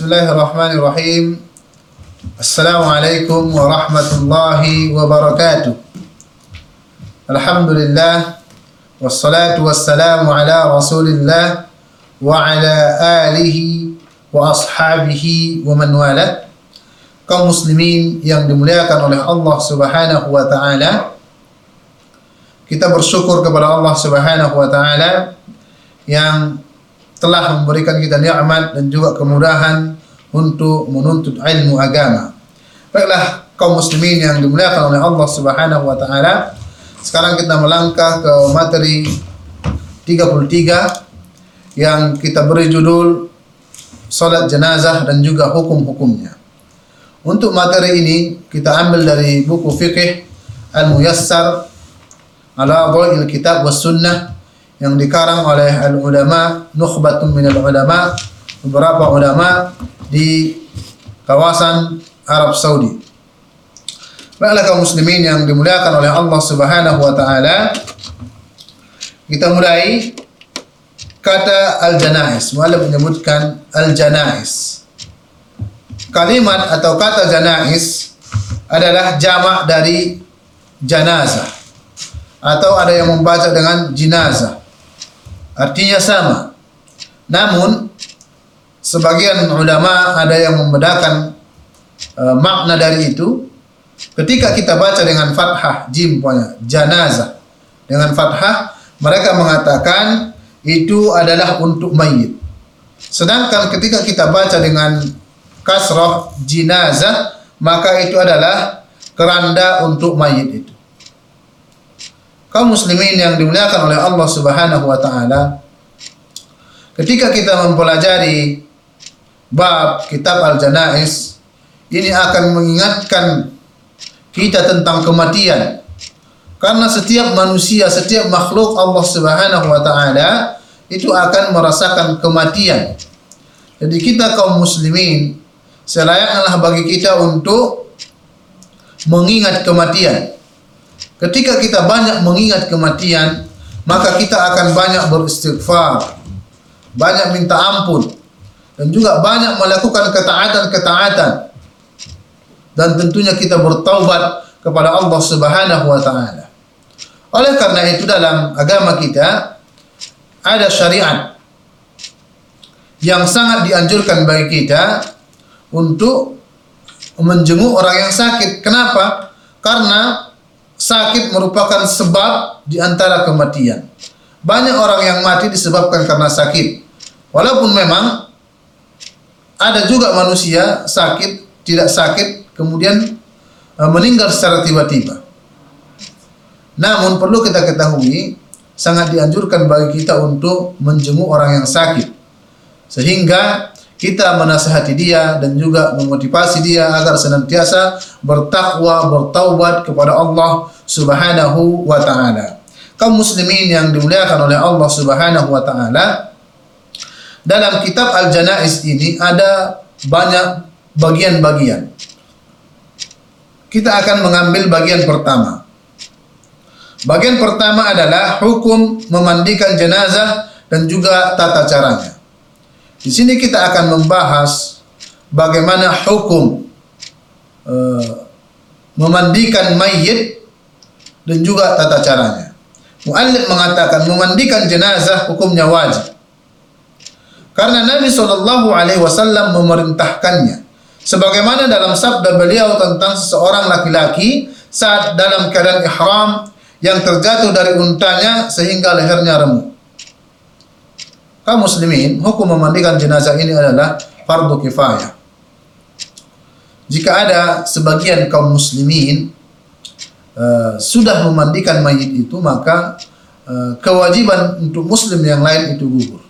Bismillahirrahmanirrahim. Assalamualaikum warahmatullahi wabarakatuh. Alhamdulillah wassalatu wassalamu ala Rasulillah wa ala alihi wa ashabihi wa man wala. Kaum muslimin yang dimuliakan oleh Allah Subhanahu wa taala. Kita bersyukur kepada Allah Subhanahu wa taala yang telah memberikan kita nikmat dan juga kemudahan untuk menuntut ilmu agama. Baiklah kaum muslimin yang dimuliakan oleh Allah Subhanahu wa taala. Sekarang kita melangkah ke materi 33 yang kita beri judul salat jenazah dan juga hukum-hukumnya. Untuk materi ini kita ambil dari buku fikih Al-Muyassar ala Dhawil Kitab was Sunnah yang dikarang oleh al-ulama nukhbatun minal ulama beberapa ulama di kawasan Arab Saudi. Baiklah kaum muslimin yang dimuliakan oleh Allah Subhanahu wa taala. Kita mulai kata al-janais. Muallif menyebutkan al-janais. Kalimat atau kata janais adalah jamak dari janazah atau ada yang membaca dengan jinazah artinya sama. Namun sebagian ulama ada yang membedakan e, makna dari itu. Ketika kita baca dengan fathah jim punya janazah dengan fathah mereka mengatakan itu adalah untuk mayit. Sedangkan ketika kita baca dengan kasrah jinazah maka itu adalah keranda untuk mayit itu kaum muslimin yang dimuliakan oleh Allah Subhanahu wa taala. Ketika kita mempelajari bab kitab al-janais ini akan mengingatkan kita tentang kematian. Karena setiap manusia setiap makhluk Allah Subhanahu wa taala itu akan merasakan kematian. Jadi kita kaum muslimin selayaknya bagi kita untuk mengingat kematian Ketika kita banyak mengingat kematian, maka kita akan banyak beristighfar, banyak minta ampun, dan juga banyak melakukan ketaatan-ketaatan. Dan tentunya kita bertaubat kepada Allah Subhanahu wa taala. Oleh karena itu dalam agama kita ada syariat yang sangat dianjurkan bagi kita untuk menjenguk orang yang sakit. Kenapa? Karena sakit merupakan sebab di antara kematian. Banyak orang yang mati disebabkan karena sakit. Walaupun memang ada juga manusia sakit, tidak sakit, kemudian e, meninggal secara tiba-tiba. Namun perlu kita ketahui, sangat dianjurkan bagi kita untuk menjenguk orang yang sakit. Sehingga kita menasihati dia dan juga memotivasi dia agar senantiasa bertakwa, bertaubat kepada Allah Subhanahu wa taala. Kaum muslimin yang dimuliakan oleh Allah Subhanahu wa taala, dalam kitab Al-Janaiz ini ada banyak bagian-bagian. Kita akan mengambil bagian pertama. Bagian pertama adalah hukum memandikan jenazah dan juga tata caranya. Di sini kita akan membahas bagaimana hukum uh, memandikan mayit dan juga tata caranya. Muallif mengatakan memandikan jenazah hukumnya wajib. Karena Nabi Shallallahu Alaihi Wasallam memerintahkannya. Sebagaimana dalam sabda beliau tentang seseorang laki-laki saat dalam keadaan ihram yang terjatuh dari untanya sehingga lehernya remuk kaum muslimin, hukum memandikan jenazah ini adalah fardu kifayah. Jika ada sebagian kaum muslimin uh, sudah memandikan mayit itu, maka uh, kewajiban untuk muslim yang lain itu gugur.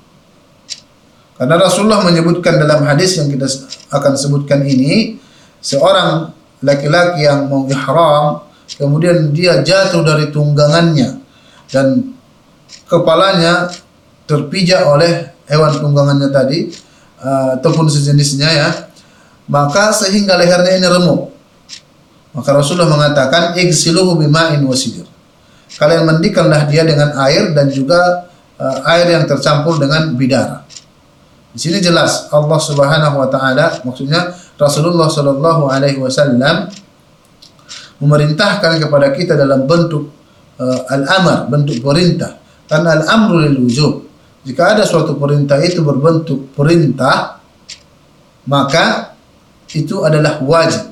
Karena Rasulullah menyebutkan dalam hadis yang kita akan sebutkan ini, seorang laki-laki yang mau ihram, kemudian dia jatuh dari tunggangannya dan kepalanya terpijak oleh hewan tunggangannya tadi uh, ataupun sejenisnya ya maka sehingga lehernya ini remuk maka Rasulullah mengatakan igsiluhu bima'in wasidir kalian mandikanlah dia dengan air dan juga uh, air yang tercampur dengan bidara Di sini jelas Allah Subhanahu wa taala maksudnya Rasulullah sallallahu alaihi wasallam memerintahkan kepada kita dalam bentuk uh, al-amr, bentuk perintah. Karena al-amru lil wujub. Jika ada suatu perintah itu berbentuk perintah, maka itu adalah wajib.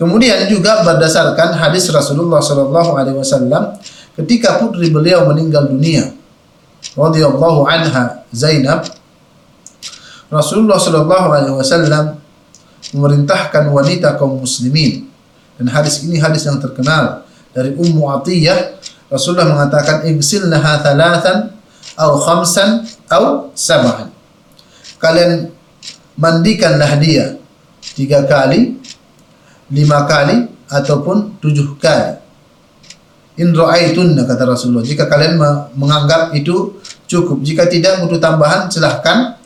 Kemudian juga berdasarkan hadis Rasulullah sallallahu alaihi wasallam ketika putri beliau meninggal dunia radhiyallahu anha Zainab Rasulullah Shallallahu Alaihi Wasallam memerintahkan wanita kaum muslimin dan hadis ini hadis yang terkenal dari Ummu Atiyah Rasulullah mengatakan igsilnaha thalathan atau khamsan atau sab'an kalian mandikanlah dia tiga kali lima kali ataupun tujuh kali in ra'aitunna kata Rasulullah jika kalian menganggap itu cukup jika tidak butuh tambahan silahkan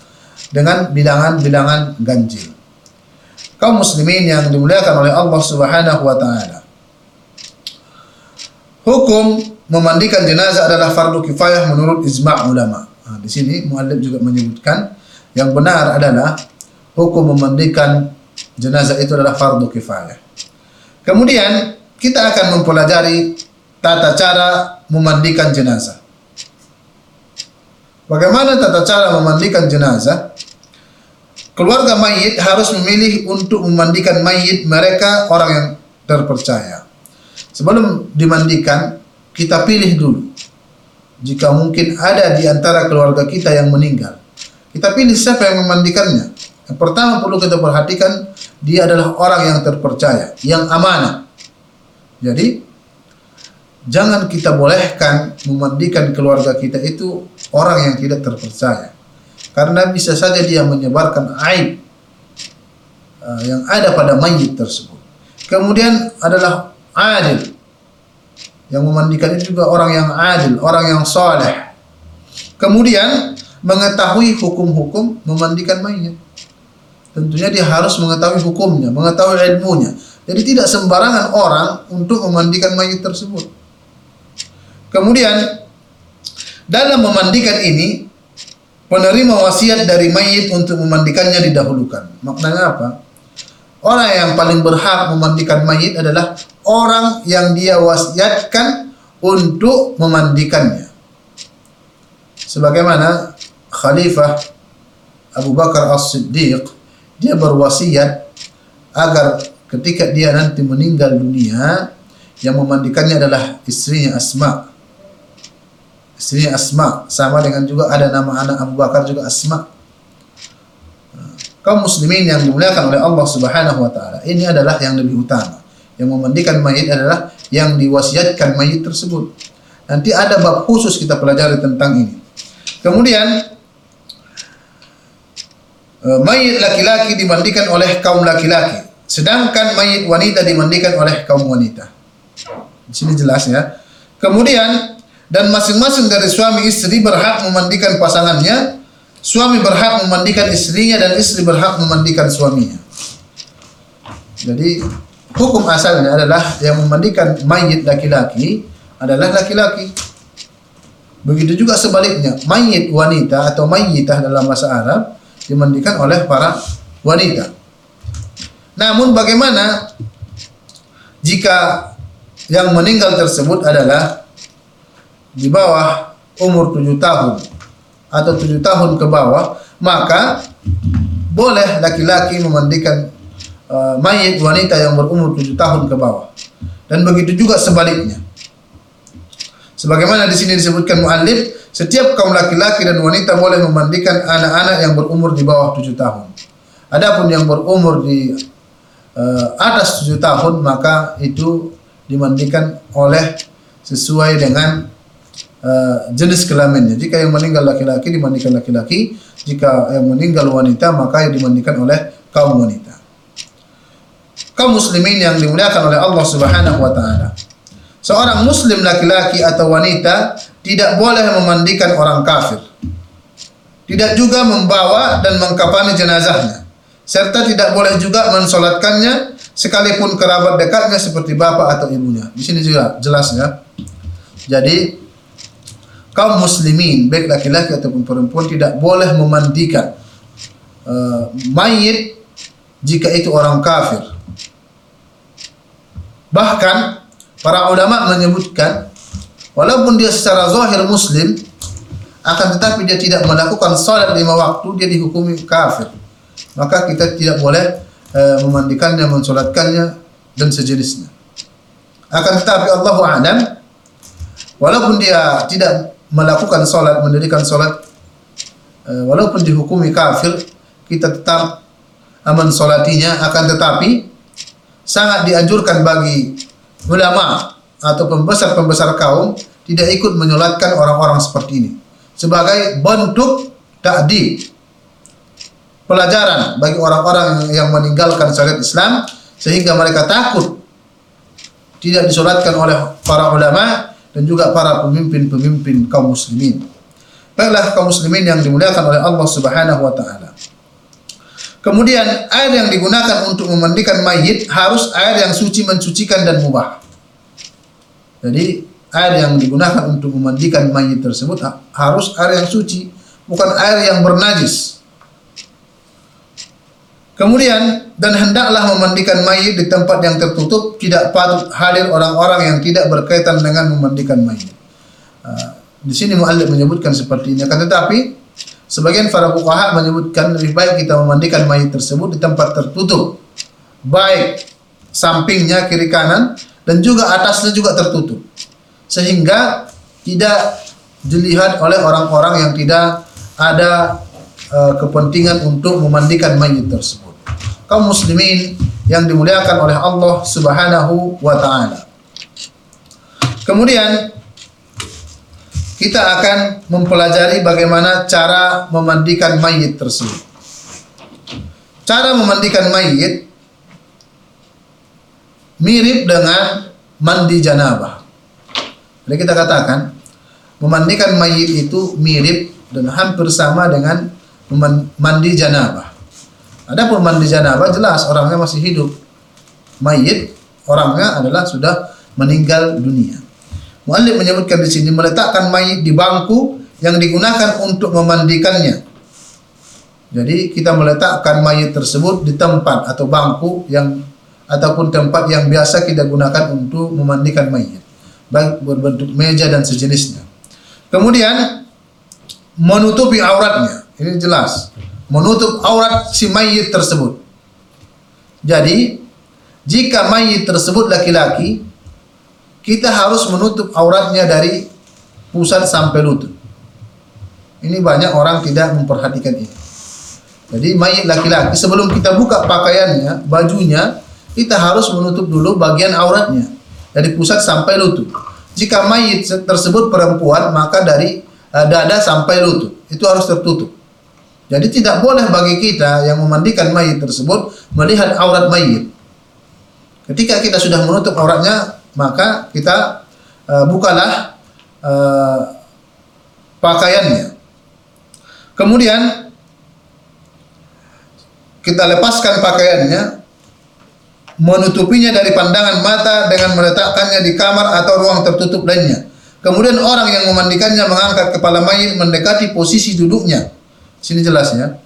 dengan bilangan-bilangan ganjil. Kaum muslimin yang dimuliakan oleh Allah Subhanahu wa taala. Hukum memandikan jenazah adalah fardu kifayah menurut ijma' ulama. Nah, di sini muallif juga menyebutkan yang benar adalah hukum memandikan jenazah itu adalah fardu kifayah. Kemudian kita akan mempelajari tata cara memandikan jenazah. Bagaimana tata cara memandikan jenazah? Keluarga mayit harus memilih untuk memandikan mayit mereka orang yang terpercaya. Sebelum dimandikan, kita pilih dulu. Jika mungkin ada di antara keluarga kita yang meninggal, kita pilih siapa yang memandikannya. Yang pertama perlu kita perhatikan, dia adalah orang yang terpercaya, yang amanah. Jadi, jangan kita bolehkan memandikan keluarga kita itu orang yang tidak terpercaya. Karena bisa saja dia menyebarkan aib uh, yang ada pada mayit tersebut. Kemudian adalah adil. Yang memandikan itu juga orang yang adil, orang yang soleh. Kemudian mengetahui hukum-hukum memandikan mayit. Tentunya dia harus mengetahui hukumnya, mengetahui ilmunya. Jadi tidak sembarangan orang untuk memandikan mayit tersebut. Kemudian dalam memandikan ini penerima wasiat dari mayit untuk memandikannya didahulukan. Maknanya apa? Orang yang paling berhak memandikan mayit adalah orang yang dia wasiatkan untuk memandikannya. Sebagaimana Khalifah Abu Bakar As-Siddiq dia berwasiat agar ketika dia nanti meninggal dunia yang memandikannya adalah istrinya Asma istrinya Asma sama dengan juga ada nama anak Abu Bakar juga Asma kaum muslimin yang dimuliakan oleh Allah Subhanahu wa taala. Ini adalah yang lebih utama. Yang memandikan mayit adalah yang diwasiatkan mayit tersebut. Nanti ada bab khusus kita pelajari tentang ini. Kemudian eh, mayit laki-laki dimandikan oleh kaum laki-laki sedangkan mayit wanita dimandikan oleh kaum wanita. Di sini jelas ya. Kemudian dan masing-masing dari suami istri berhak memandikan pasangannya, suami berhak memandikan istrinya dan istri berhak memandikan suaminya. Jadi hukum asalnya adalah yang memandikan mayit laki-laki adalah laki-laki. Begitu juga sebaliknya, mayit wanita atau mayitah dalam bahasa Arab dimandikan oleh para wanita. Namun bagaimana jika yang meninggal tersebut adalah di bawah umur tujuh tahun atau tujuh tahun ke bawah, maka boleh laki-laki memandikan uh, mayit wanita yang berumur tujuh tahun ke bawah. Dan begitu juga sebaliknya. Sebagaimana di sini disebutkan muallif, setiap kaum laki-laki dan wanita boleh memandikan anak-anak yang berumur di bawah tujuh tahun. Adapun yang berumur di uh, atas tujuh tahun maka itu dimandikan oleh sesuai dengan uh, jenis kelaminnya. Jika yang meninggal laki-laki dimandikan laki-laki, jika yang meninggal wanita maka yang dimandikan oleh kaum wanita. Kaum muslimin yang dimuliakan oleh Allah Subhanahu wa taala. Seorang muslim laki-laki atau wanita tidak boleh memandikan orang kafir. Tidak juga membawa dan mengkapani jenazahnya. Serta tidak boleh juga mensolatkannya sekalipun kerabat dekatnya seperti bapak atau ibunya. Di sini juga jelas ya. Jadi kaum muslimin baik laki-laki ataupun perempuan tidak boleh memandikan uh, mayit jika itu orang kafir. Bahkan para ulama menyebutkan walaupun dia secara zahir muslim akan tetapi dia tidak melakukan salat lima waktu dia dihukumi kafir. Maka kita tidak boleh uh, memandikannya, mensolatkannya dan sejenisnya. Akan tetapi Allah a'lam walaupun dia tidak melakukan salat, mendirikan salat uh, walaupun dihukumi kafir, kita tetap aman solatinya akan tetapi sangat dianjurkan bagi ulama atau pembesar-pembesar kaum tidak ikut menyolatkan orang-orang seperti ini. Sebagai bentuk takdi pelajaran bagi orang-orang yang meninggalkan syariat Islam sehingga mereka takut tidak disolatkan oleh para ulama dan juga para pemimpin-pemimpin kaum muslimin. Baiklah kaum muslimin yang dimuliakan oleh Allah Subhanahu wa taala. Kemudian air yang digunakan untuk memandikan mayit harus air yang suci mensucikan dan mubah. Jadi air yang digunakan untuk memandikan mayit tersebut harus air yang suci, bukan air yang bernajis. Kemudian dan hendaklah memandikan mayit di tempat yang tertutup, tidak patut hadir orang-orang yang tidak berkaitan dengan memandikan mayit. Uh, di sini muallif menyebutkan seperti ini. Akan tetapi Sebagian para fuqaha menyebutkan lebih baik kita memandikan mayit tersebut di tempat tertutup. Baik sampingnya kiri kanan dan juga atasnya juga tertutup. Sehingga tidak dilihat oleh orang-orang yang tidak ada uh, kepentingan untuk memandikan mayit tersebut. Kaum muslimin yang dimuliakan oleh Allah Subhanahu wa taala. Kemudian kita akan mempelajari bagaimana cara memandikan mayit tersebut. Cara memandikan mayit mirip dengan mandi janabah. Jadi kita katakan memandikan mayit itu mirip dan hampir sama dengan mandi janabah. Adapun mandi janabah jelas orangnya masih hidup. Mayit orangnya adalah sudah meninggal dunia. Muallif menyebutkan di sini meletakkan mayit di bangku yang digunakan untuk memandikannya. Jadi kita meletakkan mayit tersebut di tempat atau bangku yang ataupun tempat yang biasa kita gunakan untuk memandikan mayit, baik berbentuk meja dan sejenisnya. Kemudian menutupi auratnya. Ini jelas. Menutup aurat si mayit tersebut. Jadi, jika mayit tersebut laki-laki, kita harus menutup auratnya dari pusat sampai lutut. Ini banyak orang tidak memperhatikan ini. Jadi mayit laki-laki sebelum kita buka pakaiannya, bajunya, kita harus menutup dulu bagian auratnya dari pusat sampai lutut. Jika mayit tersebut perempuan, maka dari uh, dada sampai lutut itu harus tertutup. Jadi tidak boleh bagi kita yang memandikan mayit tersebut melihat aurat mayit. Ketika kita sudah menutup auratnya, maka kita uh, bukalah uh, pakaiannya. Kemudian kita lepaskan pakaiannya, menutupinya dari pandangan mata dengan meletakkannya di kamar atau ruang tertutup lainnya. Kemudian orang yang memandikannya mengangkat kepala mayit mendekati posisi duduknya. Sini jelasnya.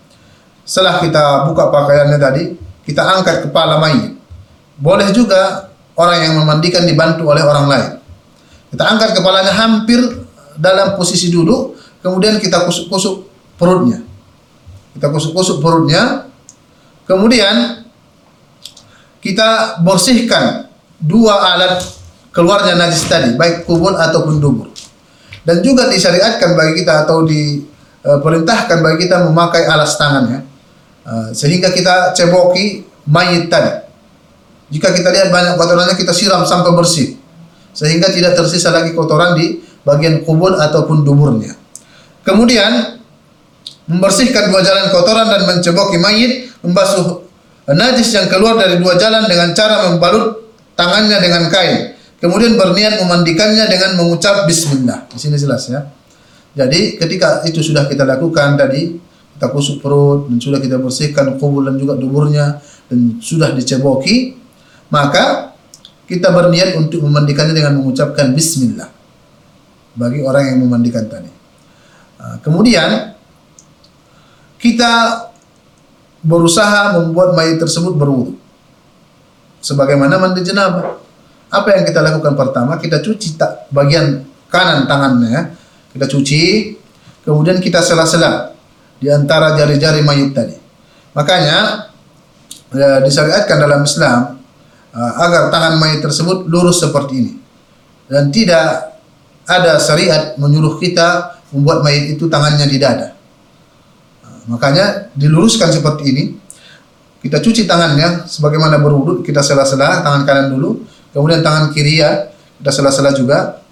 Setelah kita buka pakaiannya tadi, kita angkat kepala mayit. Boleh juga orang yang memandikan dibantu oleh orang lain. Kita angkat kepalanya hampir dalam posisi duduk, kemudian kita kusuk-kusuk perutnya. Kita kusuk-kusuk perutnya, kemudian kita bersihkan dua alat keluarnya najis tadi, baik kubur ataupun dubur. Dan juga disyariatkan bagi kita atau diperintahkan bagi kita memakai alas tangan ya. Eh, sehingga kita ceboki mayit tadi. Jika kita lihat banyak kotorannya kita siram sampai bersih. Sehingga tidak tersisa lagi kotoran di bagian kubur ataupun duburnya. Kemudian membersihkan dua jalan kotoran dan menceboki mayit, membasuh najis yang keluar dari dua jalan dengan cara membalut tangannya dengan kain. Kemudian berniat memandikannya dengan mengucap bismillah. Di sini jelas ya. Jadi ketika itu sudah kita lakukan tadi, kita kusuk perut dan sudah kita bersihkan kubur dan juga duburnya dan sudah diceboki, maka kita berniat untuk memandikannya dengan mengucapkan bismillah bagi orang yang memandikan tadi. Ah, kemudian kita berusaha membuat mayit tersebut berwudu. Sebagaimana mandi jenabah. Apa yang kita lakukan pertama? Kita cuci tak bagian kanan tangannya, kita cuci, kemudian kita sela-sela di antara jari-jari mayit tadi. Makanya ya, disyariatkan dalam Islam uh, agar tangan mayit tersebut lurus seperti ini dan tidak ada syariat menyuruh kita membuat mayit itu tangannya di dada. Uh, makanya diluruskan seperti ini. Kita cuci tangannya sebagaimana berwudhu, kita sela-sela tangan kanan dulu, kemudian tangan kiri ya, kita sela-sela juga.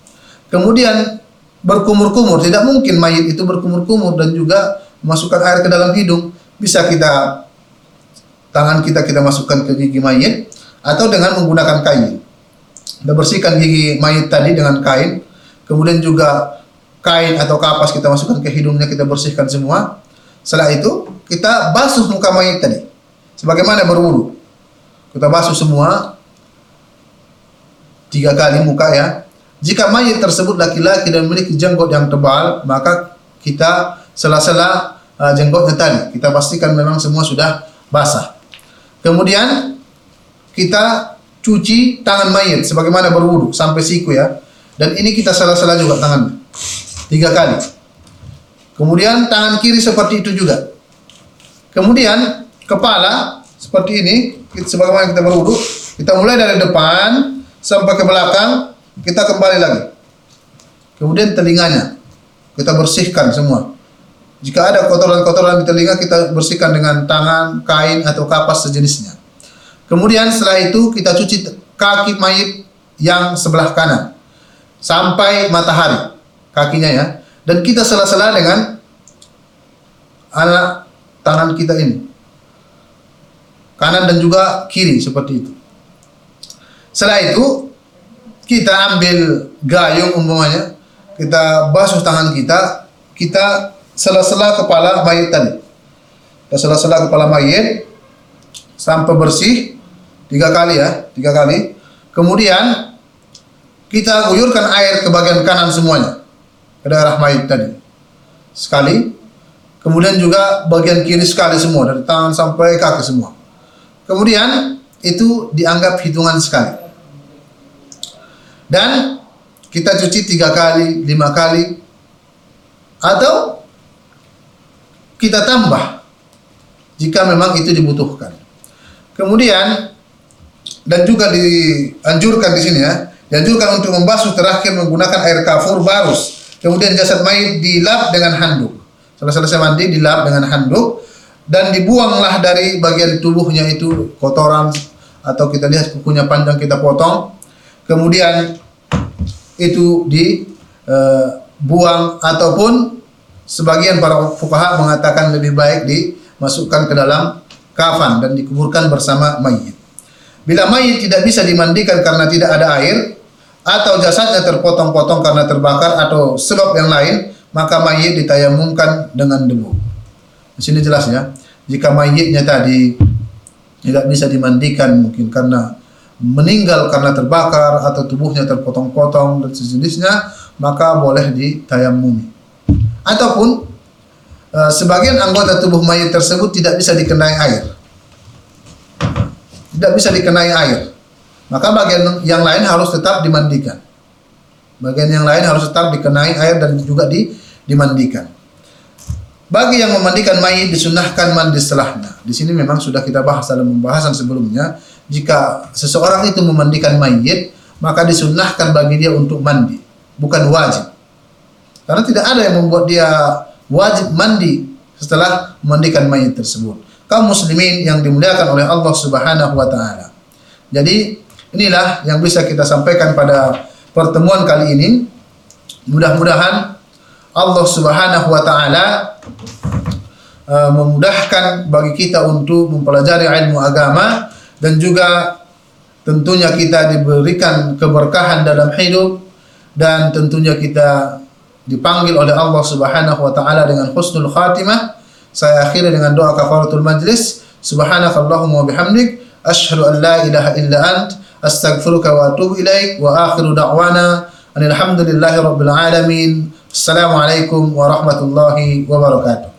Kemudian berkumur-kumur, tidak mungkin mayit itu berkumur-kumur dan juga memasukkan air ke dalam hidung. Bisa kita tangan kita kita masukkan ke gigi mayit atau dengan menggunakan kain. Kita bersihkan gigi mayit tadi dengan kain, kemudian juga kain atau kapas kita masukkan ke hidungnya kita bersihkan semua. Setelah itu kita basuh muka mayit tadi sebagaimana berwudu. Kita basuh semua tiga kali muka ya. Jika mayit tersebut laki-laki dan memiliki jenggot yang tebal, maka kita sela-sela uh, jenggotnya tadi. Kita pastikan memang semua sudah basah. Kemudian kita cuci tangan mayit sebagaimana berwudu sampai siku ya. Dan ini kita sela-sela juga tangan tiga kali. Kemudian tangan kiri seperti itu juga. Kemudian kepala seperti ini, sebagaimana kita berwudu, kita mulai dari depan sampai ke belakang, kita kembali lagi. Kemudian telinganya kita bersihkan semua. Jika ada kotoran-kotoran di telinga kita bersihkan dengan tangan, kain atau kapas sejenisnya. Kemudian setelah itu kita cuci kaki mayit yang sebelah kanan sampai matahari kakinya ya. Dan kita sela-sela dengan anak tangan kita ini kanan dan juga kiri seperti itu. Setelah itu kita ambil gayung umpamanya, kita basuh tangan kita, kita sela-sela kepala mayit tadi. Kita sela-sela kepala mayit sampai bersih tiga kali ya, tiga kali. Kemudian kita guyurkan air ke bagian kanan semuanya ke daerah mayit tadi sekali. Kemudian juga bagian kiri sekali semua dari tangan sampai kaki semua. Kemudian itu dianggap hitungan sekali. Dan kita cuci tiga kali, lima kali, atau kita tambah jika memang itu dibutuhkan. Kemudian dan juga dianjurkan di sini ya, dianjurkan untuk membasuh terakhir menggunakan air kafur barus. Kemudian jasad mayit dilap dengan handuk. Setelah selesai mandi dilap dengan handuk dan dibuanglah dari bagian tubuhnya itu kotoran atau kita lihat kukunya panjang kita potong kemudian itu dibuang e, ataupun sebagian para fukaha mengatakan lebih baik dimasukkan ke dalam kafan dan dikuburkan bersama mayit. Bila mayit tidak bisa dimandikan karena tidak ada air atau jasadnya terpotong-potong karena terbakar atau sebab yang lain, maka mayit ditayamumkan dengan debu. Di sini jelas ya. Jika mayitnya tadi tidak bisa dimandikan mungkin karena meninggal karena terbakar atau tubuhnya terpotong-potong dan sejenisnya, maka boleh ditayamumi. Ataupun uh, sebagian anggota tubuh mayit tersebut tidak bisa dikenai air. Tidak bisa dikenai air. Maka bagian yang lain harus tetap dimandikan. Bagian yang lain harus tetap dikenai air dan juga di, dimandikan. Bagi yang memandikan mayit disunahkan mandi setelahnya. Di sini memang sudah kita bahas dalam pembahasan sebelumnya. Jika seseorang itu memandikan mayit, maka disunahkan bagi dia untuk mandi, bukan wajib. Karena tidak ada yang membuat dia wajib mandi setelah memandikan mayit tersebut. Kaum muslimin yang dimuliakan oleh Allah Subhanahu wa taala. Jadi, inilah yang bisa kita sampaikan pada pertemuan kali ini. Mudah-mudahan Allah Subhanahu wa taala uh, memudahkan bagi kita untuk mempelajari ilmu agama dan juga tentunya kita diberikan keberkahan dalam hidup dan tentunya kita dipanggil oleh Allah Subhanahu wa taala dengan husnul khatimah. Saya akhiri dengan doa kafaratul majlis. Subhanakallahumma wa bihamdik asyhadu an la ilaha illa ant astaghfiruka wa atubu ilaik wa akhiru da'wana alhamdulillahi rabbil alamin. Assalamualaikum warahmatullahi wabarakatuh.